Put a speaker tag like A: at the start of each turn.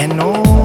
A: and all